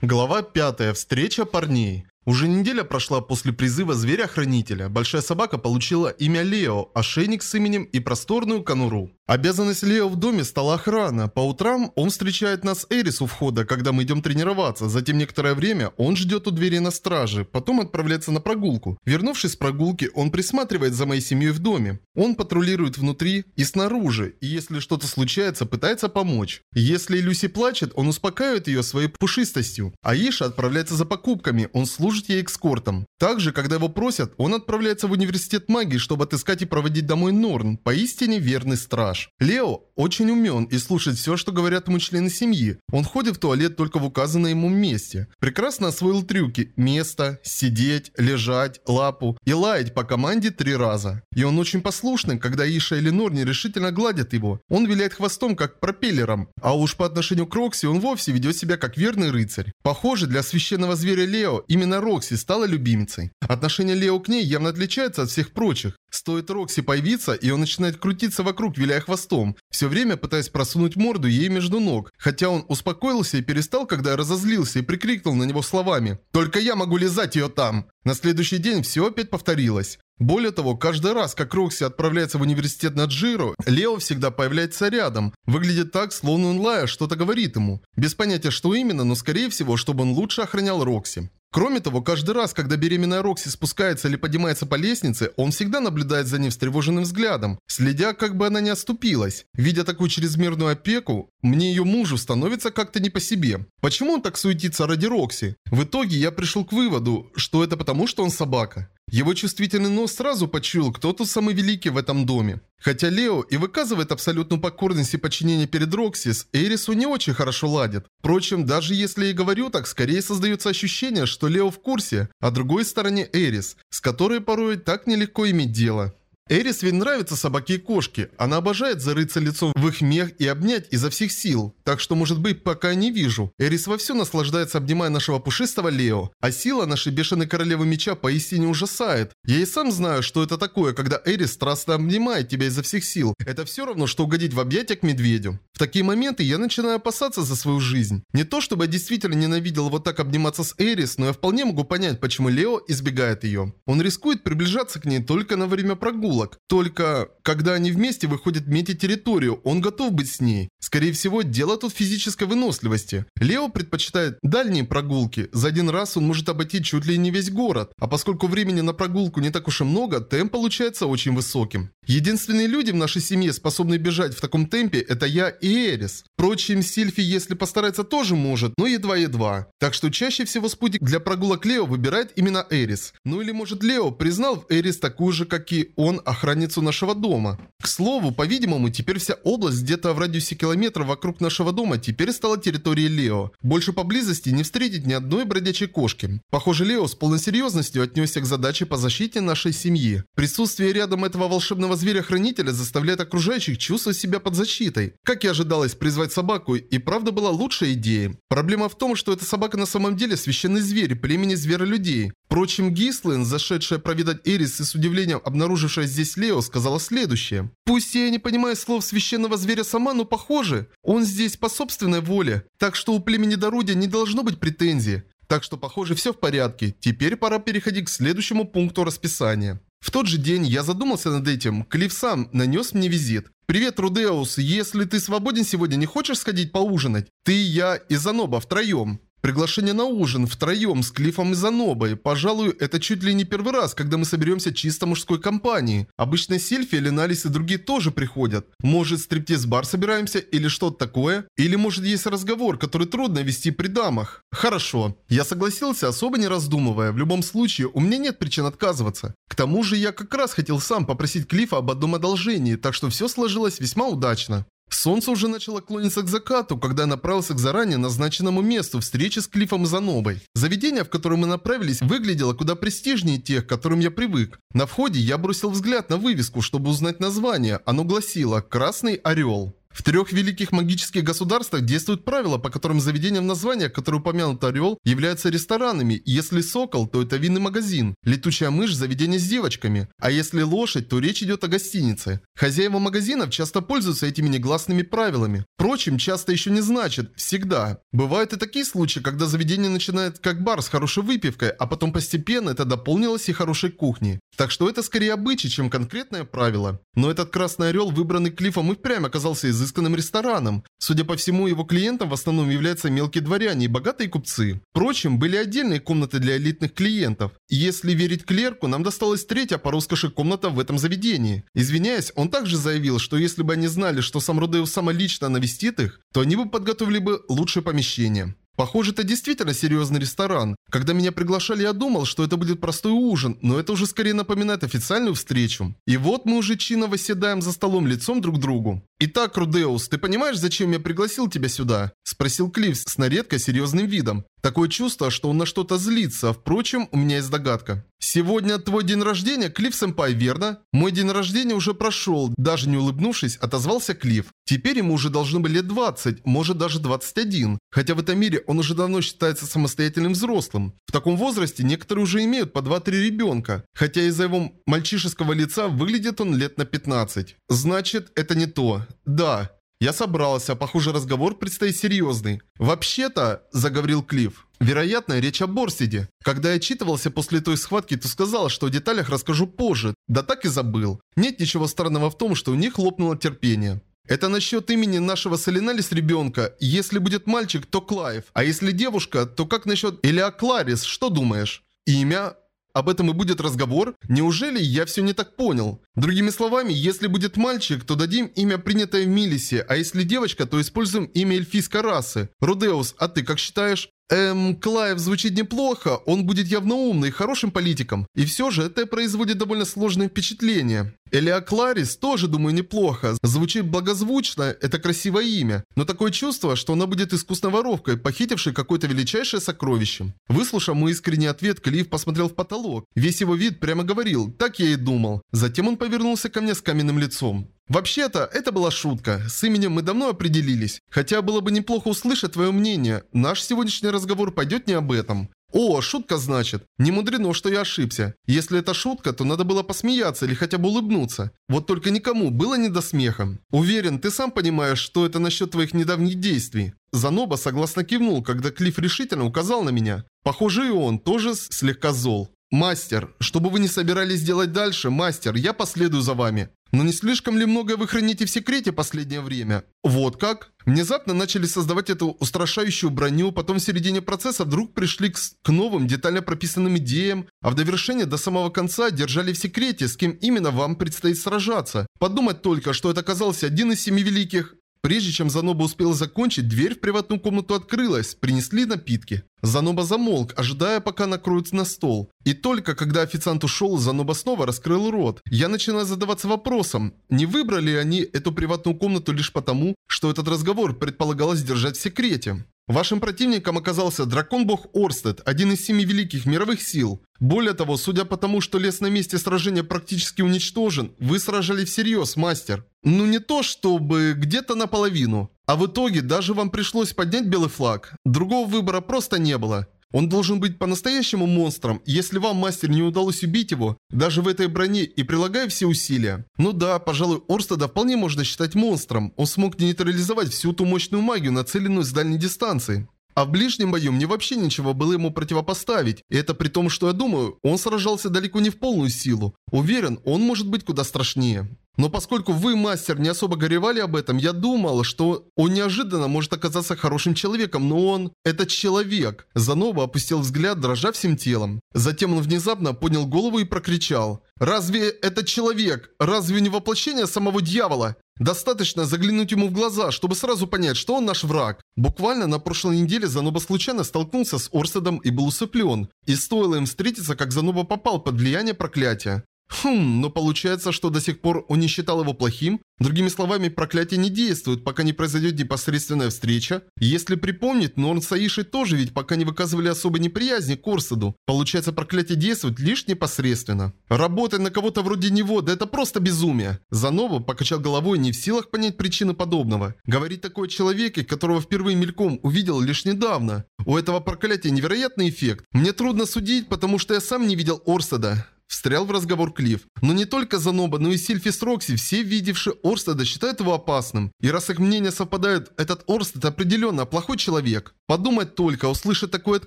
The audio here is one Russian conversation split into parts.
Глава 5. Встреча парней. Уже неделя прошла после призыва зверя-хранителя. Большая собака получила имя Лео, ошейник с именем и просторную конуру. Обязанность Лео в доме стала охрана. По утрам он встречает нас Эрис у входа, когда мы идем тренироваться. Затем некоторое время он ждет у двери на страже. Потом отправляется на прогулку. Вернувшись с прогулки, он присматривает за моей семьей в доме. Он патрулирует внутри и снаружи. И если что-то случается, пытается помочь. Если Люси плачет, он успокаивает ее своей пушистостью. Аиша отправляется за покупками. Он служит ей экскортом. Также, когда его просят, он отправляется в университет магии, чтобы отыскать и проводить домой Норн, поистине верный страж. Лео очень умен и слушает все, что говорят ему члены семьи. Он ходит в туалет только в указанном ему месте. Прекрасно освоил трюки. Место, сидеть, лежать, лапу и лаять по команде три раза. И он очень послушный, когда Иша или Нор нерешительно гладят его. Он виляет хвостом, как пропеллером. А уж по отношению к Рокси он вовсе ведет себя как верный рыцарь. Похоже, для священного зверя Лео именно Рокси стала любимицей. Отношение Лео к ней явно отличается от всех прочих. Стоит Рокси появиться, и он начинает крутиться вокруг, виляя хвостом, все время пытаясь просунуть морду ей между ног. Хотя он успокоился и перестал, когда разозлился и прикрикнул на него словами «Только я могу лизать ее там!». На следующий день все опять повторилось. Более того, каждый раз, как Рокси отправляется в университет на Джиро, Лео всегда появляется рядом. Выглядит так, словно он, лая, что-то говорит ему. Без понятия, что именно, но скорее всего, чтобы он лучше охранял Рокси. Кроме того, каждый раз, когда беременная Рокси спускается или поднимается по лестнице, он всегда наблюдает за ней встревоженным взглядом, следя, как бы она не оступилась. Видя такую чрезмерную опеку, мне ее мужу становится как-то не по себе. Почему он так суетится ради Рокси? В итоге я пришел к выводу, что это потому, что он собака. Его чувствительный нос сразу почуял, кто тут самый великий в этом доме. Хотя Лео и выказывает абсолютную покорность и подчинение перед Рокси, с Эрис у не очень хорошо ладит. Впрочем, даже если и говорю так, скорее создается ощущение, что Лео в курсе, а другой стороне Эрис, с которой порой так нелегко иметь дело. Эрис ведь нравятся собаки и кошки. Она обожает зарыться лицом в их мех и обнять изо всех сил. Так что, может быть, пока не вижу. Эрис вовсю наслаждается, обнимая нашего пушистого Лео. А сила нашей бешеной королевы меча поистине ужасает. Я и сам знаю, что это такое, когда Эрис страстно обнимает тебя изо всех сил. Это все равно, что угодить в объятия к медведю. В такие моменты я начинаю опасаться за свою жизнь. Не то, чтобы я действительно ненавидел вот так обниматься с Эрис, но я вполне могу понять, почему Лео избегает ее. Он рискует приближаться к ней только на время прогулок прогулок. Только когда они вместе выходят метить территорию, он готов быть с ней. Скорее всего, дело тут в физической выносливости. Лео предпочитает дальние прогулки. За один раз он может обойти чуть ли не весь город. А поскольку времени на прогулку не так уж и много, темп получается очень высоким. Единственные люди в нашей семье, способные бежать в таком темпе, это я и Эрис. Впрочем, Сильфи, если постарается, тоже может, но едва-едва. Так что чаще всего спутник для прогулок Лео выбирает именно Эрис. Ну или может Лео признал в Эрис такую же, как и он, охранницу нашего дома. К слову, по-видимому, теперь вся область где-то в радиусе километра вокруг нашего дома теперь стала территорией Лео. Больше поблизости не встретить ни одной бродячей кошки. Похоже, Лео с полной серьезностью отнесся к задаче по защите нашей семьи. Присутствие рядом этого волшебного зверя-хранителя заставляет окружающих чувствовать себя под защитой. Как и ожидалось, призвать собаку и правда была лучшей идеей. Проблема в том, что эта собака на самом деле священный зверь племени зверолюдей. Впрочем, Гислин, зашедшая проведать Эрис и с удивлением обнаружившая здесь Лео, сказала следующее. «Пусть я не понимаю слов священного зверя сама, но похоже, он здесь по собственной воле, так что у племени Дорудия не должно быть претензий. Так что, похоже, все в порядке. Теперь пора переходить к следующему пункту расписания». В тот же день я задумался над этим. Клифф сам нанес мне визит. «Привет, Рудеус. Если ты свободен сегодня, не хочешь сходить поужинать? Ты, я и Заноба втроем». Приглашение на ужин втроем с Клиффом и Занобой. Пожалуй, это чуть ли не первый раз, когда мы соберемся чисто мужской компанией. Обычно Сильфи, Леналис и другие тоже приходят. Может, стриптиз-бар собираемся или что-то такое? Или может есть разговор, который трудно вести при дамах? Хорошо. Я согласился, особо не раздумывая. В любом случае, у меня нет причин отказываться. К тому же, я как раз хотел сам попросить Клиффа об одном одолжении, так что все сложилось весьма удачно. Солнце уже начало клониться к закату, когда я направился к заранее назначенному месту встречи с Клиффом и Занобой. Заведение, в которое мы направились, выглядело куда престижнее тех, к которым я привык. На входе я бросил взгляд на вывеску, чтобы узнать название. Оно гласило «Красный орел». В трех великих магических государствах действуют правила, по которым заведения в названиях, которые упомянут орел, являются ресторанами. Если сокол, то это винный магазин. Летучая мышь – заведение с девочками. А если лошадь, то речь идет о гостинице. Хозяева магазинов часто пользуются этими негласными правилами. Впрочем, часто еще не значит «всегда». Бывают и такие случаи, когда заведение начинает как бар с хорошей выпивкой, а потом постепенно это дополнилось и хорошей кухней. Так что это скорее обычай, чем конкретное правило. Но этот Красный Орел, выбранный Клиффом, и впрямь оказался изысканным рестораном. Судя по всему, его клиентом в основном являются мелкие дворяне и богатые купцы. Впрочем, были отдельные комнаты для элитных клиентов. Если верить клерку, нам досталась третья по роскоши комната в этом заведении. Извиняясь, он также заявил, что если бы они знали, что сам Родеус самолично навестит их, то они бы подготовили бы лучшее помещение. Похоже, это действительно серьезный ресторан. Когда меня приглашали, я думал, что это будет простой ужин, но это уже скорее напоминает официальную встречу. И вот мы уже чинно восседаем за столом лицом друг к другу. «Итак, Рудеус, ты понимаешь, зачем я пригласил тебя сюда?» – спросил Клифф с на редко серьезным видом. Такое чувство, что он на что-то злится. Впрочем, у меня есть догадка. «Сегодня твой день рождения, Клифф Сэмпай, верно?» «Мой день рождения уже прошел», даже не улыбнувшись, отозвался Клифф. Теперь ему уже должно быть лет 20, может даже 21. Хотя в этом мире он уже давно считается самостоятельным взрослым. В таком возрасте некоторые уже имеют по 2-3 ребенка. Хотя из-за его мальчишеского лица выглядит он лет на 15. Значит, это не то. Да, я собрался, похоже разговор предстоит серьезный. Вообще-то, заговорил Клифф, вероятно речь о Борсиде. Когда я читывался после той схватки, то сказал, что о деталях расскажу позже. Да так и забыл. Нет ничего странного в том, что у них лопнуло терпение. Это насчет имени нашего с Элиналис ребенка. Если будет мальчик, то Клайв. А если девушка, то как насчет Элиа Кларис, что думаешь? Имя? Об этом и будет разговор? Неужели я все не так понял? Другими словами, если будет мальчик, то дадим имя, принятое в Милисе, а если девочка, то используем имя эльфийской расы. Рудеус, а ты как считаешь? Эм, Клайв звучит неплохо, он будет явно умный, хорошим политиком. И все же это производит довольно сложное впечатление. Элиа Кларис тоже, думаю, неплохо. Звучит благозвучно, это красивое имя. Но такое чувство, что она будет искусной воровкой, похитившей какое-то величайшее сокровище. Выслушав мой искренний ответ, Клифф посмотрел в потолок. Весь его вид прямо говорил, так я и думал. Затем он повернулся ко мне с каменным лицом. Вообще-то, это была шутка. С именем мы давно определились. Хотя было бы неплохо услышать твое мнение. Наш сегодняшний разговор пойдет не об этом. О, шутка значит. Не мудрено, что я ошибся. Если это шутка, то надо было посмеяться или хотя бы улыбнуться. Вот только никому было не до смеха. Уверен, ты сам понимаешь, что это насчет твоих недавних действий. Заноба согласно кивнул, когда Клифф решительно указал на меня. Похоже, и он тоже слегка зол. «Мастер, что бы вы ни собирались делать дальше, мастер, я последую за вами. Но не слишком ли многое вы храните в секрете последнее время? Вот как? Внезапно начали создавать эту устрашающую броню, потом в середине процесса вдруг пришли к, к новым, детально прописанным идеям, а в довершение до самого конца держали в секрете, с кем именно вам предстоит сражаться. Подумать только, что это оказался один из семи великих Прежде чем Заноба успел закончить, дверь в приватную комнату открылась, принесли напитки. Заноба замолк, ожидая, пока накроют на стол. И только когда официант ушел, Заноба снова раскрыл рот. Я начинаю задаваться вопросом, не выбрали они эту приватную комнату лишь потому, что этот разговор предполагалось держать в секрете. Вашим противником оказался дракон-бог Орстед, один из семи великих мировых сил. Более того, судя по тому, что лес на месте сражения практически уничтожен, вы сражались всерьез, мастер. Ну не то, чтобы где-то наполовину. А в итоге даже вам пришлось поднять белый флаг. Другого выбора просто не было. Он должен быть по-настоящему монстром, если вам, мастер, не удалось убить его, даже в этой броне и прилагая все усилия. Ну да, пожалуй, Орстеда вполне можно считать монстром. Он смог нейтрализовать всю ту мощную магию, нацеленную с дальней дистанции. А в ближнем бою мне вообще ничего было ему противопоставить. И это при том, что я думаю, он сражался далеко не в полную силу. Уверен, он может быть куда страшнее. Но поскольку вы, мастер, не особо горевали об этом, я думал, что он неожиданно может оказаться хорошим человеком, но он... Это человек. Занова опустил взгляд, дрожа всем телом. Затем он внезапно поднял голову и прокричал. «Разве это человек? Разве не воплощение самого дьявола? Достаточно заглянуть ему в глаза, чтобы сразу понять, что он наш враг. Буквально на прошлой неделе Заноба случайно столкнулся с Орседом и был усыплен. И стоило им встретиться, как Заноба попал под влияние проклятия. Хм, но получается, что до сих пор он не считал его плохим? Другими словами, проклятие не действует, пока не произойдет непосредственная встреча. Если припомнить, Норн с Аишей тоже ведь пока не выказывали особой неприязни к Орсаду. Получается, проклятие действует лишь непосредственно. Работать на кого-то вроде него, да это просто безумие. Занова покачал головой, не в силах понять причины подобного. Говорит такой о человеке, которого впервые мельком увидел лишь недавно. У этого проклятия невероятный эффект. Мне трудно судить, потому что я сам не видел Орсада. Встрял в разговор Клифф. Но не только Заноба, но и Сильфи с Рокси, все видевшие Орстеда, считают его опасным. И раз их мнения совпадают, этот Орстед определенно плохой человек. Подумать только, услышать такое от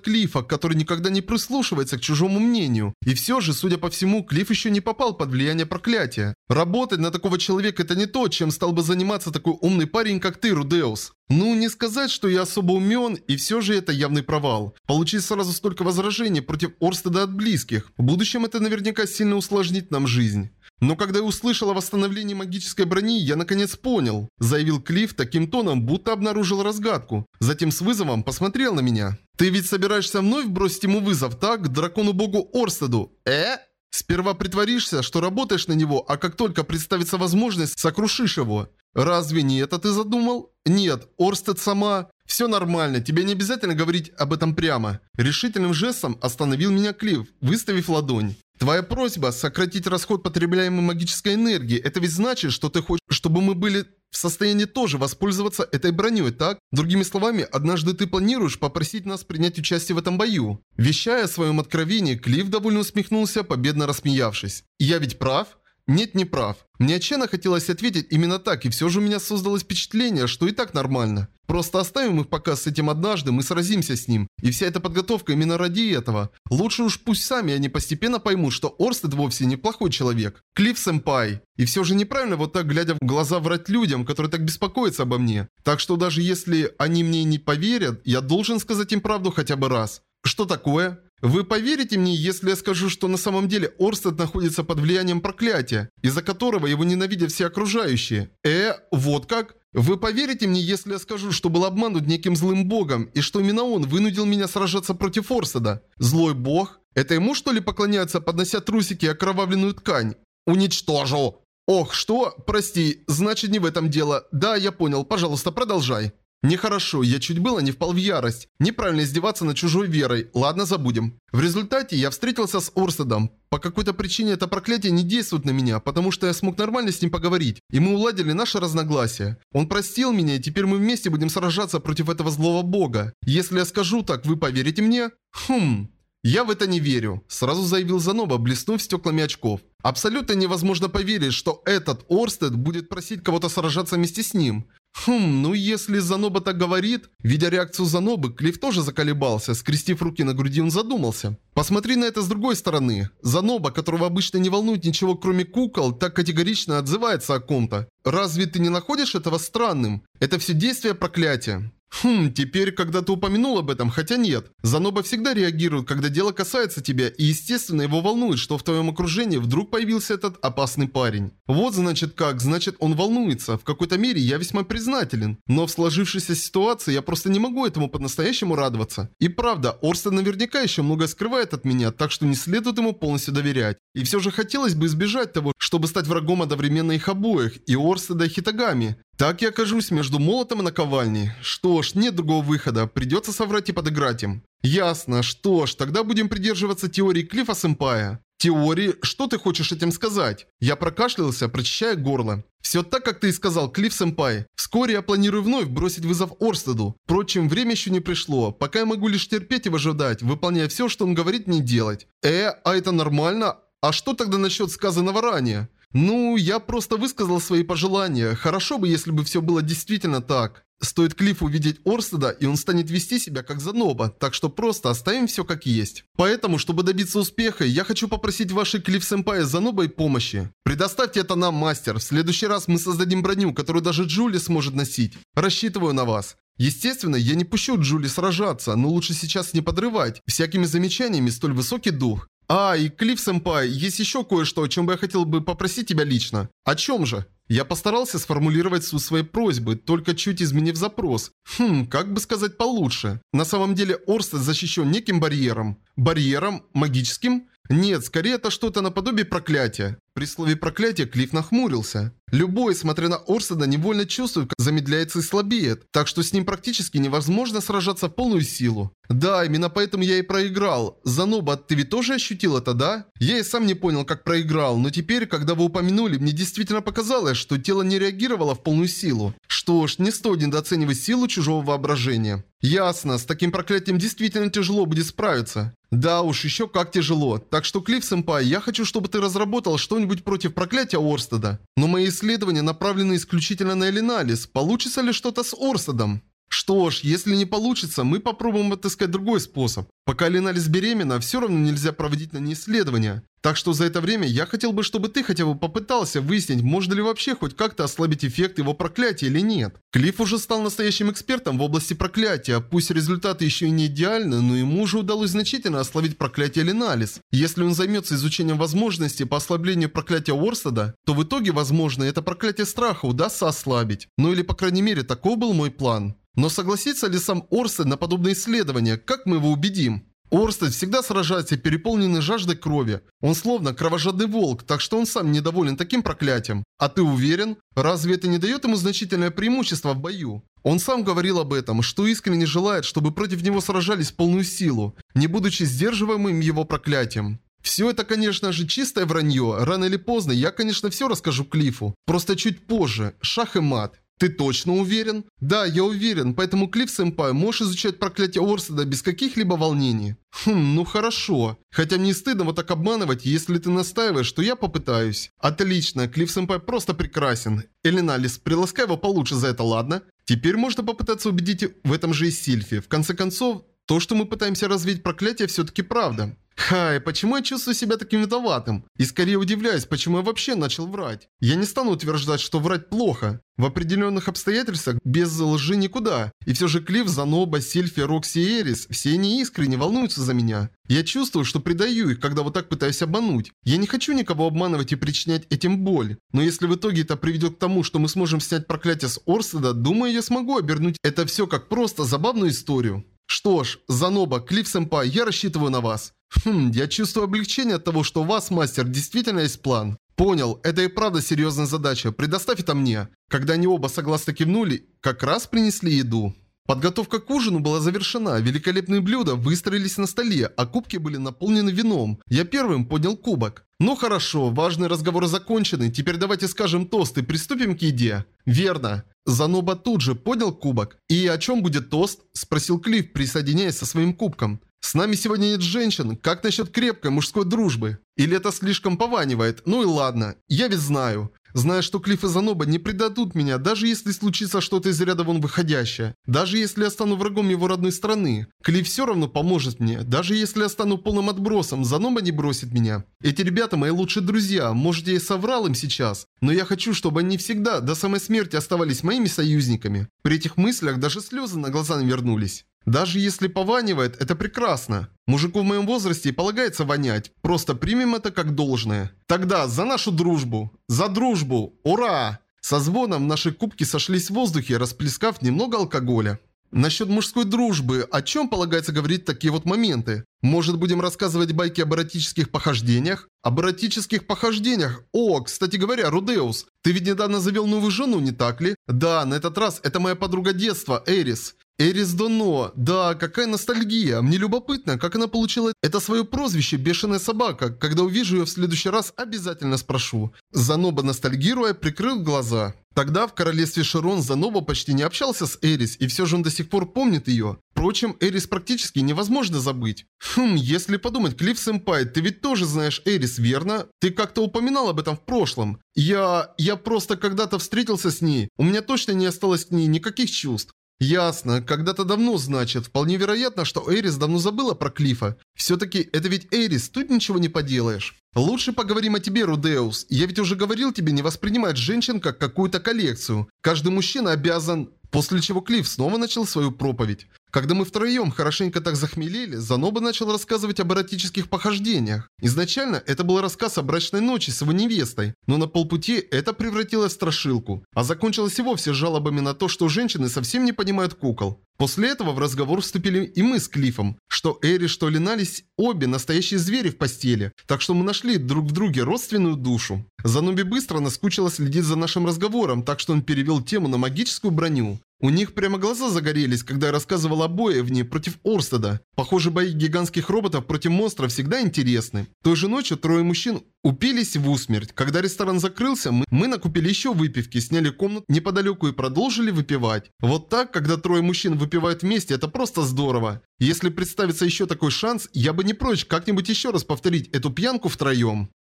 Клиффа, который никогда не прислушивается к чужому мнению. И все же, судя по всему, Клифф еще не попал под влияние проклятия. Работать на такого человека это не то, чем стал бы заниматься такой умный парень, как ты, Рудеус. Ну, не сказать, что я особо умен, и все же это явный провал. Получить сразу столько возражений против Орстеда от близких. В будущем это наверняка сильно усложнит нам жизнь. Но когда я услышал о восстановлении магической брони, я наконец понял. Заявил Клифф таким тоном, будто обнаружил разгадку. Затем с вызовом посмотрел на меня. Ты ведь собираешься вновь бросить ему вызов, так? Дракону-богу Орстеду? Э? Сперва притворишься, что работаешь на него, а как только представится возможность, сокрушишь его. Разве не это ты задумал? Нет, Орстед сама... Все нормально, тебе не обязательно говорить об этом прямо. Решительным жестом остановил меня Клифф, выставив ладонь. Твоя просьба сократить расход потребляемой магической энергии, это ведь значит, что ты хочешь, чтобы мы были в состоянии тоже воспользоваться этой броней, так? Другими словами, однажды ты планируешь попросить нас принять участие в этом бою. Вещая о своем откровении, Клифф довольно усмехнулся, победно рассмеявшись. Я ведь прав? Нет, не прав. Мне отчаянно хотелось ответить именно так, и все же у меня создалось впечатление, что и так нормально. Просто оставим их пока с этим однажды, мы сразимся с ним. И вся эта подготовка именно ради этого. Лучше уж пусть сами они постепенно поймут, что Орстед вовсе неплохой человек. Клифф сэмпай. И все же неправильно вот так глядя в глаза врать людям, которые так беспокоятся обо мне. Так что даже если они мне не поверят, я должен сказать им правду хотя бы раз. Что такое? Вы поверите мне, если я скажу, что на самом деле Орстед находится под влиянием проклятия, из-за которого его ненавидят все окружающие? Э, вот как? Вы поверите мне, если я скажу, что был обманут неким злым богом, и что именно он вынудил меня сражаться против Орстеда? Злой бог? Это ему что ли поклоняются, поднося трусики и окровавленную ткань? Уничтожу! Ох, что? Прости, значит не в этом дело. Да, я понял, пожалуйста, продолжай. Нехорошо, я чуть было не впал в ярость. Неправильно издеваться над чужой верой. Ладно, забудем. В результате я встретился с Орседом. По какой-то причине это проклятие не действует на меня, потому что я смог нормально с ним поговорить, и мы уладили наши разногласия. Он простил меня, и теперь мы вместе будем сражаться против этого злого бога. Если я скажу так, вы поверите мне? Хм... «Я в это не верю», – сразу заявил Заноба, блеснув стеклами очков. «Абсолютно невозможно поверить, что этот Орстед будет просить кого-то сражаться вместе с ним. Хм, ну если Заноба так говорит... Видя реакцию Занобы, Клифф тоже заколебался. Скрестив руки на груди, он задумался. Посмотри на это с другой стороны. Заноба, которого обычно не волнует ничего кроме кукол, так категорично отзывается о ком-то. Разве ты не находишь этого странным? Это все действие проклятия. Хм, теперь, когда ты упомянул об этом, хотя нет. Заноба всегда реагирует, когда дело касается тебя, и естественно его волнует, что в твоем окружении вдруг появился этот опасный парень. Вот значит как, значит он волнуется. В какой-то мере я весьма признателен. Но в сложившейся ситуации я просто не могу этому по-настоящему радоваться. И правда, Орстед наверняка еще многое скрывает от меня, так что не следует ему полностью доверять. И все же хотелось бы избежать того, чтобы стать врагом одновременно их обоих, и Орстеда и Хитагами. Так я окажусь между молотом и наковальней. Что ж, нет другого выхода, придется соврать и подыграть им. Ясно, что ж, тогда будем придерживаться теории Клиффа Сэмпая. Теории? Что ты хочешь этим сказать? Я прокашлялся, прочищая горло. Все так, как ты и сказал, Клифф Сэмпай. Вскоре я планирую вновь бросить вызов Орстеду. Впрочем, время еще не пришло. Пока я могу лишь терпеть его ожидать, выполняя все, что он говорит мне делать. Э, а это нормально? А что тогда насчет сказанного ранее? Ну, я просто высказал свои пожелания. Хорошо бы, если бы все было действительно так. Стоит Клиффу увидеть Орстеда, и он станет вести себя как заноба, так что просто оставим все как есть. Поэтому, чтобы добиться успеха, я хочу попросить вашей Клифф-сэмпая занобой помощи. Предоставьте это нам, мастер. В следующий раз мы создадим броню, которую даже Джули сможет носить. Рассчитываю на вас. Естественно, я не пущу Джули сражаться, но лучше сейчас не подрывать всякими замечаниями столь высокий дух. А, и Клифф Сэмпай, есть еще кое-что, о чем бы я хотел бы попросить тебя лично. О чем же? Я постарался сформулировать суть своей просьбы, только чуть изменив запрос. Хм, как бы сказать получше. На самом деле Орстед защищен неким барьером. Барьером? Магическим? Нет, скорее это что-то наподобие проклятия. При слове проклятия Клифф нахмурился. Любой, смотря на Орседа, невольно чувствует, как замедляется и слабеет, так что с ним практически невозможно сражаться в полную силу. Да, именно поэтому я и проиграл. Заноба, ты ведь тоже ощутил это, да? Я и сам не понял, как проиграл, но теперь, когда вы упомянули, мне действительно показалось, что тело не реагировало в полную силу. Что ж, не стоит недооценивать силу чужого воображения. Ясно, с таким проклятием действительно тяжело будет справиться. Да уж, еще как тяжело. Так что, Клифф Сэмпай, я хочу, чтобы ты разработал что-нибудь против проклятия Орстеда. Но мои исследования направлены исключительно на Элиналис. Получится ли что-то с Орстедом? Что ж, если не получится, мы попробуем отыскать другой способ. Пока Леналис беременна, все равно нельзя проводить на ней исследования. Так что за это время я хотел бы, чтобы ты хотя бы попытался выяснить, можно ли вообще хоть как-то ослабить эффект его проклятия или нет. Клифф уже стал настоящим экспертом в области проклятия. Пусть результаты еще и не идеальны, но ему уже удалось значительно ослабить проклятие Леналис. Если он займется изучением возможностей по ослаблению проклятия Орстеда, то в итоге, возможно, это проклятие страха удастся ослабить. Ну или по крайней мере, таков был мой план. Но согласится ли сам Орстед на подобное исследование? Как мы его убедим? Орстед всегда сражается переполненный жаждой крови. Он словно кровожадный волк, так что он сам недоволен таким проклятием. А ты уверен? Разве это не дает ему значительное преимущество в бою? Он сам говорил об этом, что искренне желает, чтобы против него сражались в полную силу, не будучи сдерживаемым его проклятием. Все это, конечно же, чистое вранье. Рано или поздно я, конечно, все расскажу Клиффу. Просто чуть позже. Шах и мат. Ты точно уверен? Да, я уверен, поэтому Клифф-сэмпай можешь изучать проклятие Орседа без каких-либо волнений. Хм, ну хорошо. Хотя мне стыдно вот так обманывать, если ты настаиваешь, что я попытаюсь. Отлично, Клифф-сэмпай просто прекрасен. Элиналис, приласкай его получше за это, ладно? Теперь можно попытаться убедить в этом же и Сильфи. В конце концов, то, что мы пытаемся развеять проклятие, все-таки правда. Хай, почему я чувствую себя таким виноватым? И скорее удивляюсь, почему я вообще начал врать. Я не стану утверждать, что врать плохо. В определенных обстоятельствах без лжи никуда. И все же Клифф, Заноба, Сильфи, Рокси и Эрис, все они искренне волнуются за меня. Я чувствую, что предаю их, когда вот так пытаюсь обмануть. Я не хочу никого обманывать и причинять этим боль. Но если в итоге это приведет к тому, что мы сможем снять проклятие с Орседа, думаю, я смогу обернуть это все как просто забавную историю. Что ж, Заноба, Клифф Сэмпай, я рассчитываю на вас. Хм, я чувствую облегчение от того, что у вас, мастер, действительно есть план. Понял, это и правда серьезная задача, предоставь это мне. Когда они оба согласно кивнули, как раз принесли еду. Подготовка к ужину была завершена, великолепные блюда выстроились на столе, а кубки были наполнены вином. Я первым поднял кубок. Ну хорошо, важные разговоры закончены, теперь давайте скажем тост и приступим к еде. Верно. Заноба тут же поднял кубок. «И о чем будет тост?» – спросил Клифф, присоединяясь со своим кубком. «С нами сегодня нет женщин. Как насчет крепкой мужской дружбы? Или это слишком пованивает? Ну и ладно. Я ведь знаю. Зная, что Клифф и Заноба не предадут меня, даже если случится что-то из ряда вон выходящее. Даже если я стану врагом его родной страны. Клифф все равно поможет мне. Даже если я стану полным отбросом, Заноба не бросит меня. Эти ребята мои лучшие друзья. Может, я и соврал им сейчас. Но я хочу, чтобы они всегда, до самой смерти, оставались моими союзниками. При этих мыслях даже слезы на глаза навернулись. Даже если пованивает, это прекрасно. Мужику в моем возрасте полагается вонять. Просто примем это как должное. Тогда за нашу дружбу. За дружбу. Ура! Со звоном наши кубки сошлись в воздухе, расплескав немного алкоголя. Насчет мужской дружбы, о чем полагается говорить такие вот моменты? Может, будем рассказывать байки об эротических похождениях? Об эротических похождениях? О, кстати говоря, Рудеус, ты ведь недавно завел новую жену, не так ли? Да, на этот раз это моя подруга детства, Эрис. Эрис Доно. Да, какая ностальгия. Мне любопытно, как она получила это свое прозвище «Бешеная собака». Когда увижу ее в следующий раз, обязательно спрошу. Заноба, ностальгируя, прикрыл глаза. Тогда в королевстве Широн Заноба почти не общался с Эрис, и все же он до сих пор помнит ее. Впрочем, Эрис практически невозможно забыть. Хм, если подумать, Клифф Сэмпай, ты ведь тоже знаешь Эрис, верно? Ты как-то упоминал об этом в прошлом. Я... я просто когда-то встретился с ней. У меня точно не осталось к ней никаких чувств. Ясно. Когда-то давно, значит. Вполне вероятно, что Эрис давно забыла про Клифа. Все-таки это ведь Эрис, тут ничего не поделаешь. Лучше поговорим о тебе, Рудеус. Я ведь уже говорил тебе не воспринимать женщин как какую-то коллекцию. Каждый мужчина обязан... После чего Клифф снова начал свою проповедь. Когда мы втроем хорошенько так захмелели, Заноба начал рассказывать об эротических похождениях. Изначально это был рассказ о брачной ночи с его невестой, но на полпути это превратилось в страшилку. А закончилось и вовсе жалобами на то, что женщины совсем не понимают кукол. После этого в разговор вступили и мы с Клифом, что Эри, что Линались обе настоящие звери в постели, так что мы нашли друг в друге родственную душу. Заноби быстро наскучило следить за нашим разговором, так что он перевел тему на магическую броню. У них прямо глаза загорелись, когда я рассказывал о бое в ней против Орстеда. Похоже, бои гигантских роботов против монстров всегда интересны. Той же ночью трое мужчин упились в усмерть. Когда ресторан закрылся, мы, мы накупили еще выпивки, сняли комнату неподалеку и продолжили выпивать. Вот так, когда трое мужчин выпивают вместе, это просто здорово. Если представится еще такой шанс, я бы не прочь как-нибудь еще раз повторить эту пьянку втроем.